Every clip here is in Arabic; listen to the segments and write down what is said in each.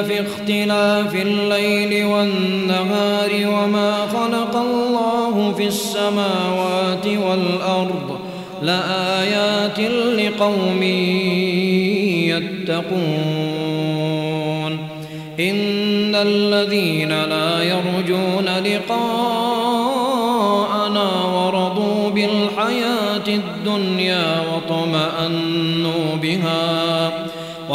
في اختلاف الليل والنهار وما خلق الله في السماوات والأرض لآيات لقوم يتقون. إن الذين لا يرجون لقاءنا ورضوا بالحياة الدنيا وطمأنوا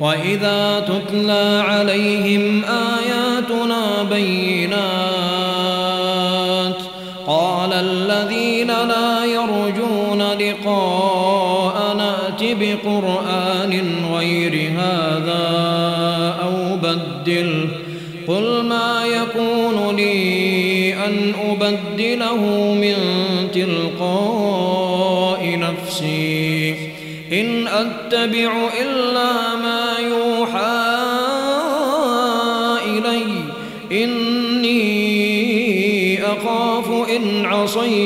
وإذا تتلى عليهم آياتنا بينات قال الذين لا يرجون لقاء نات بقرآن غير هذا أو بدل قل ما يكون لي أن أبدله من تلقاء نفسي إن أتبع إلا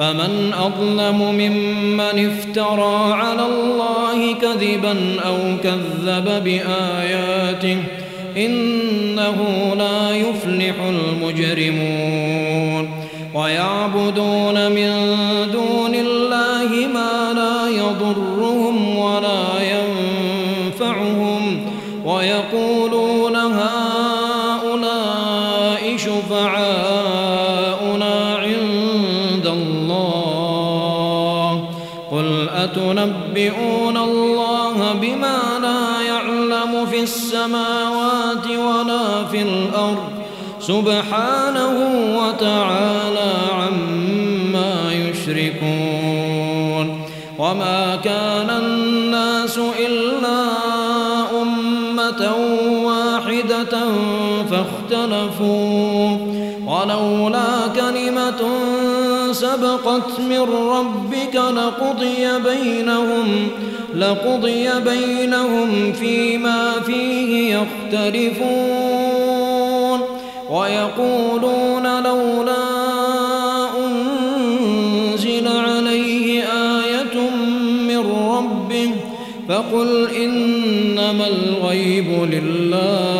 فمن أظلم ممن افترى على الله كذبا أو كذب بآياته إنه لا يفلح المجرمون ويعبدون من سبحانه وتعالى عما يشركون وما كان الناس إلا أمة واحدة فاختلفوا ولولا كلمة سبقت من ربك لقضي بينهم لقضي بينهم فيما فيه يختلفون ويقولون لولا أنزل عليه آية من ربه فقل إنما الغيب لله.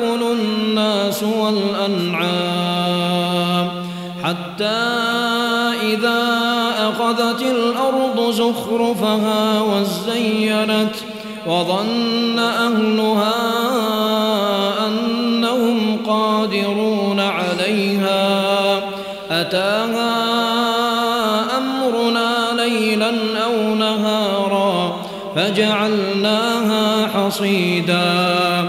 الناس والأنعام حتى إذا أخذت الأرض زخرفها وزينت وظن أهلها أنهم قادرون عليها. أتاها أمرنا ليلا أو نهارا فجعلناها حصيدا.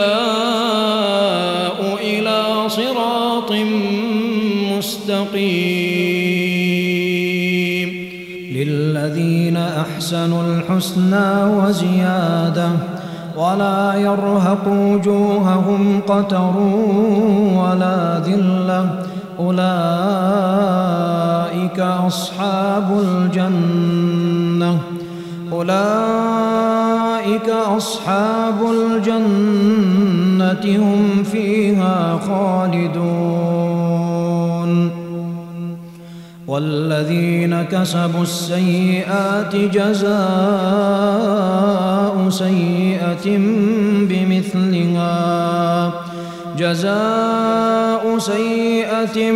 أحسنوا الحسنى وزيادة ولا يرهق وجوههم قتر ولا ذلة. أولئك أصحاب الجنة. أولئك أصحاب الجنة هم فيها خالدون. والذين كسبوا السيئات جزاء سيئة بمثلها. جزاء سيئة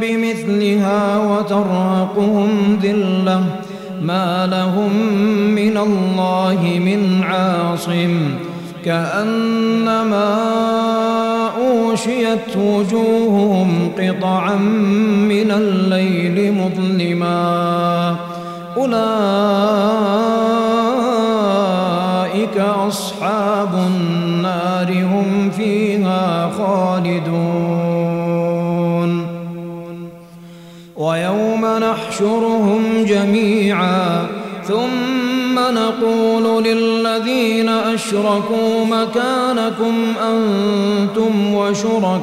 بمثلها وترهقهم ذلة. ما لهم من الله من عاصم. كأنما أوشيت وجوههم قطعا من الليل مظلما. أولئك أصحاب النار هم فيها خالدون. ويوم نحشرهم جميعا ثم نقول للذين أشركوا مكانكم أنتم وشركاؤكم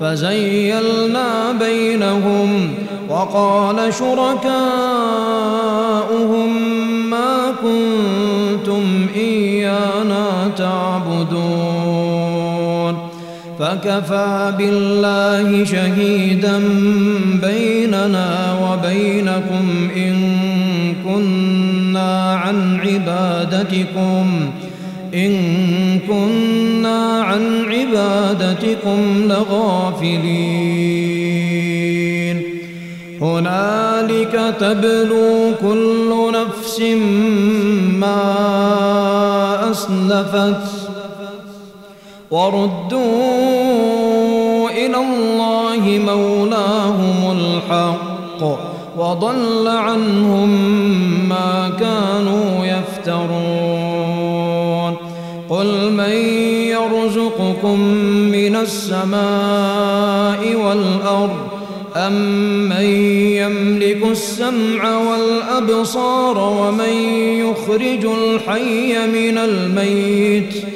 فزيلنا بينهم وقال شركاؤهم ما كنتم إيانا تعبدون فكفى بالله شهيدا بيننا وبينكم إن عن عبادتكم. إن كنا عن عبادتكم لغافلين. هنالك تبلو كل نفس ما أسلفت وردوا إلى الله مولاهم الحق. وضل عنهم ما كانوا يفترون. قل من يرزقكم من السماء والأرض أمن يملك السمع والأبصار ومن يخرج الحي من الميت ۖ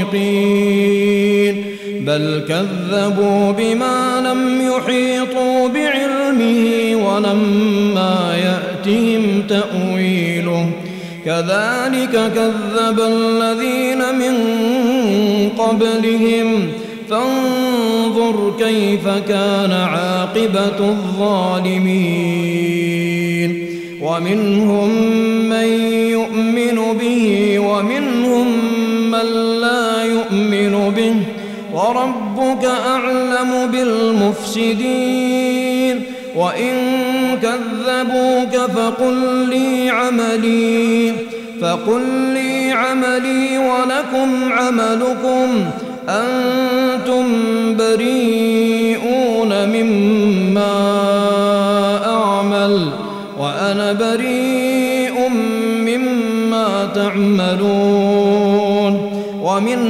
صادقين بل كذبوا بما لم يحيطوا بعلمه ولما يأتهم تأويله. كذلك كذب الذين من قبلهم. فانظر كيف كان عاقبة الظالمين. ومنهم من يؤمن به وربك أعلم بالمفسدين. وإن كذبوك فقل لي عملي فقل لي عملي ولكم عملكم. أنتم بريئون مما أعمل وأنا بريء مما تعملون. ومنهم من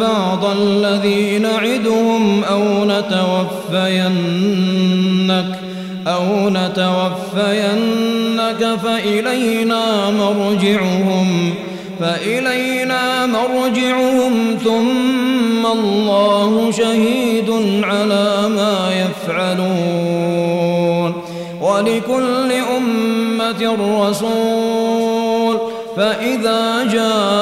بعض الذي نعدهم أو نتوفينك أو نتوفينك فإلينا مرجعهم فإلينا مرجعهم ثم الله شهيد على ما يفعلون ولكل أمة رسول فإذا جاء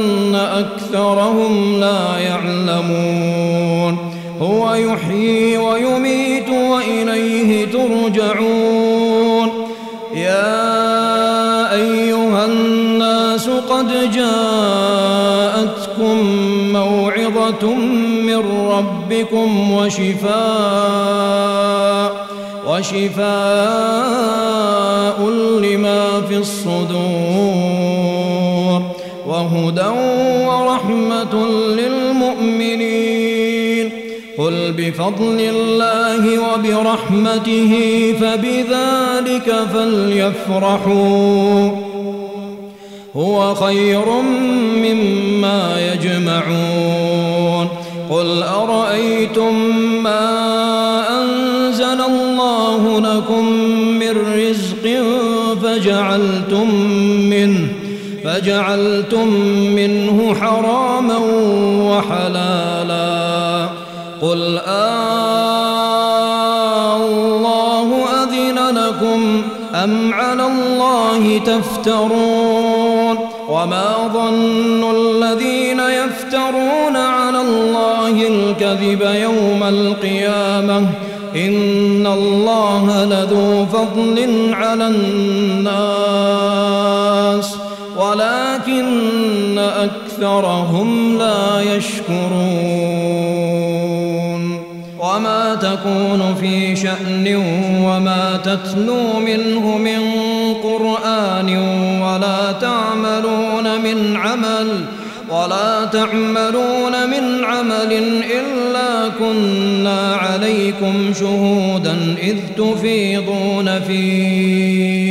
أكثرهم لا يعلمون. هو يحيي ويميت وإليه ترجعون. يا أيها الناس قد جاءتكم موعظة من ربكم وشفاء وشفاء لما في الصدور. وهدى ورحمة للمؤمنين. قل بفضل الله وبرحمته فبذلك فليفرحوا. هو خير مما يجمعون. قل أرأيتم ما أنزل الله لكم من رزق فجعلتم منه فجعلتم منه حراما وحلالا. قل آه الله أذن لكم أم على الله تفترون؟ وما ظن الذين يفترون على الله الكذب يوم القيامة؟ إن الله لذو فضل على الناس. أكثرهم لا يشكرون. وما تكون في شأن وما تتلو منه من قرآن ولا تعملون من عمل ولا تعملون من عمل إلا كنا عليكم شهودا إذ تفيضون فيه.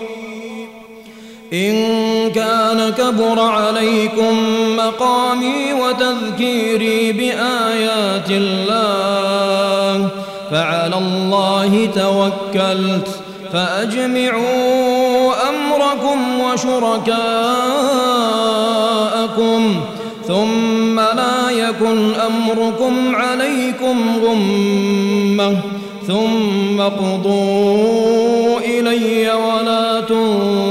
إن كان كبر عليكم مقامي وتذكيري بآيات الله فعلى الله توكلت فأجمعوا أمركم وشركاءكم ثم لا يكن أمركم عليكم غمة ثم اقضوا إلي ولا تنظرون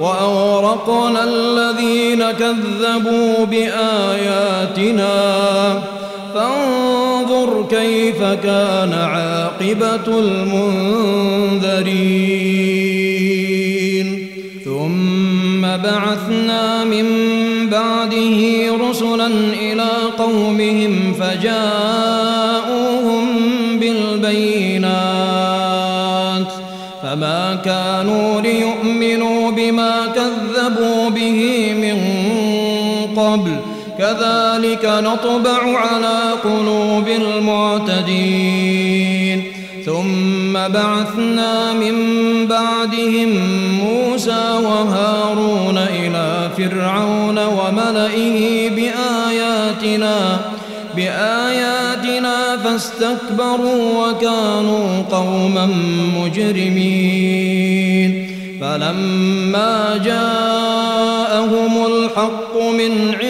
وأورقنا الذين كذبوا بآياتنا. فانظر كيف كان عاقبة المنذرين. ثم بعثنا من بعده رسلا إلى قومهم فجاءوهم بالبينات. فما كانوا كذلك نطبع على قلوب المعتدين. ثم بعثنا من بعدهم موسى وهارون إلى فرعون وملئه بآياتنا بآياتنا فاستكبروا وكانوا قوما مجرمين. فلما جاءهم الحق من عندنا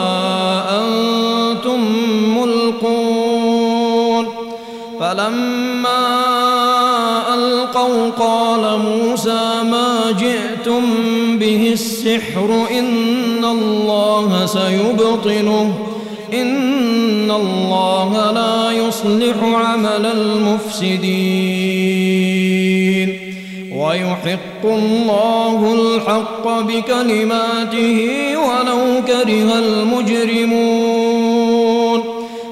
فلما ألقوا قال موسى ما جئتم به السحر إن الله سيبطله إن الله لا يصلح عمل المفسدين. ويحق الله الحق بكلماته ولو كره المجرمون.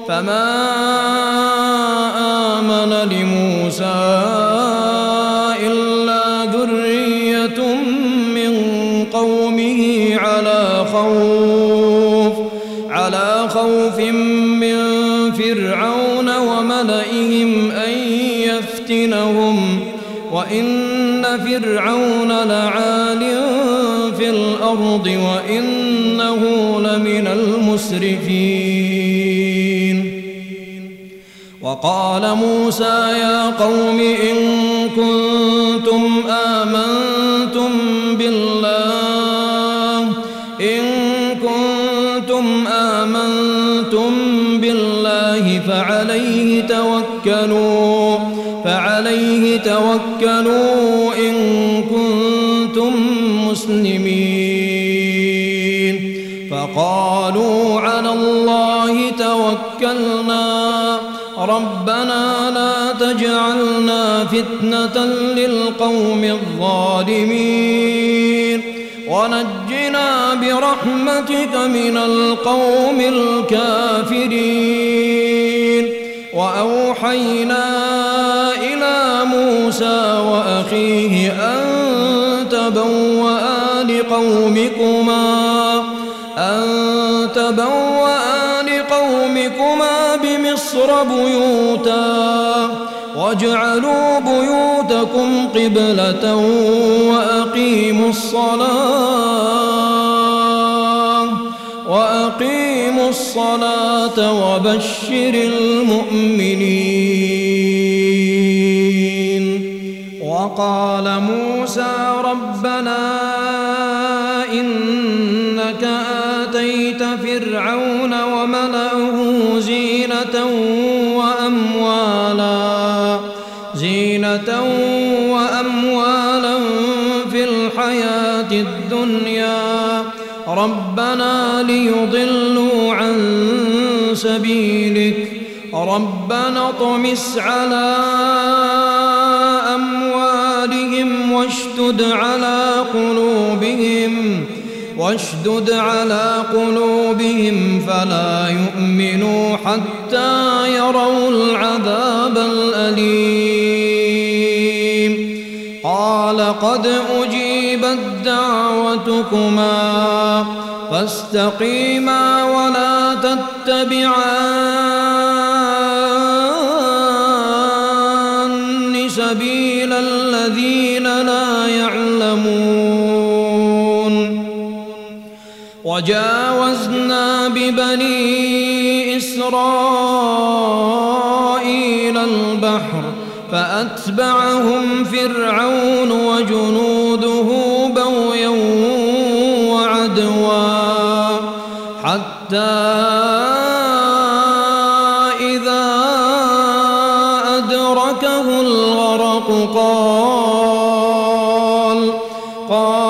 فما الأرض وإنه لمن المسرفين. وقال موسى يا قوم إن كنتم آمنتم بالله إن كنتم آمنتم بالله فعليه توكلوا فعليه توكلوا إن كنتم مسلمين. لا تجعلنا فتنة للقوم الظالمين. ونجنا برحمتك من القوم الكافرين. وأوحينا إلى موسى وأخيه أن تبوأ لقومكما أن تبوأ لقومكما بمصر بيوتا. واجعلوا بيوتكم قبلة وأقيموا الصلاة وأقيموا الصلاة وبشر المؤمنين. وقال موسى ربنا إنك آتيت فرعون وملأه زينة وأموالا ربنا ليضلوا عن سبيلك. ربنا اطمس على أموالهم واشتد على قلوبهم واشدد على قلوبهم فلا يؤمنوا حتى يروا العذاب الأليم. قال قد أجيبت دعوتكما. فاستقيما ولا تتبعان سبيل الذين لا يعلمون. وجاوزنا ببني إسرائيل البحر فأتبعهم فرعون وجنوده حتى إذا أدركه الغرق قال قال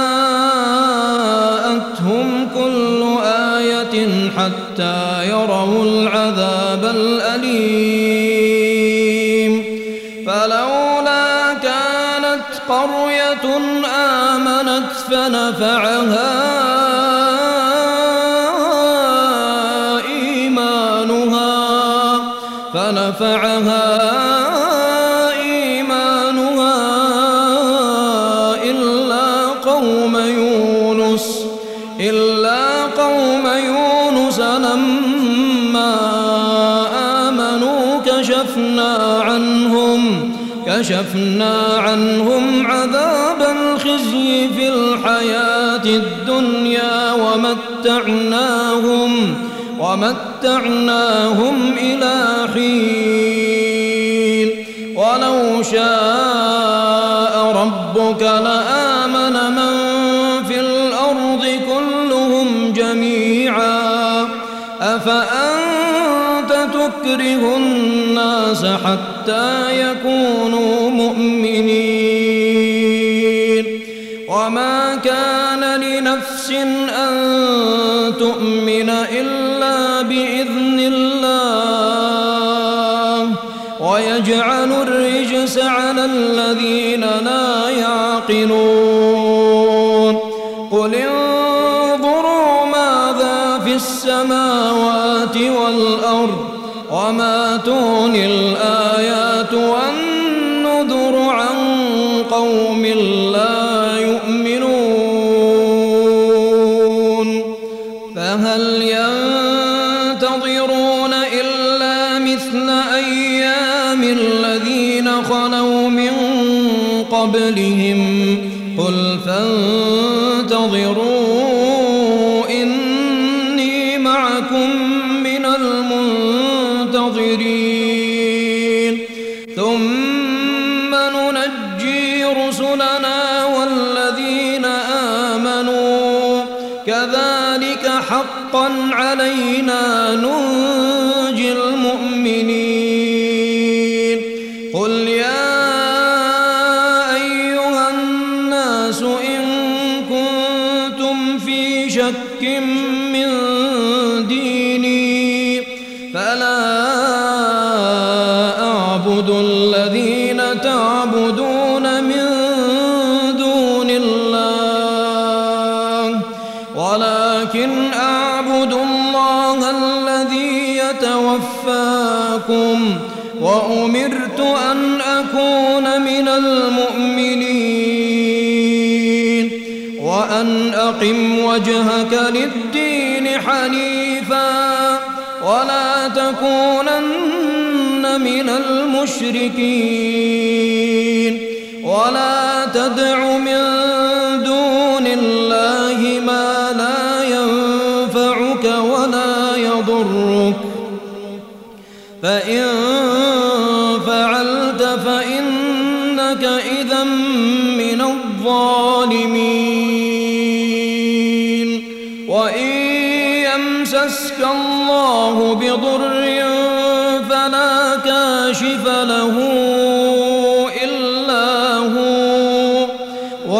حتى يروا العذاب الأليم. فلولا كانت قرية آمنت فنفعها كشفنا عنهم عذاب الخزي في الحياة الدنيا ومتعناهم ومتعناهم إلى حين. ولو شاء ربك لآمن من في الأرض كلهم جميعا. أفأنت تكره الناس حتى وما كان لنفس أن تؤمن إلا بإذن الله ويجعل الرجس على الذين لا يعقلون شك وأن أقم وجهك للدين حنيفا ولا تكونن من المشركين ولا تدع من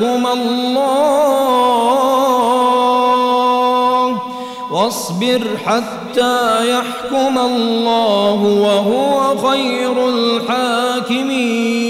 يحكم الله. واصبر حتى يحكم الله وهو خير الحاكمين.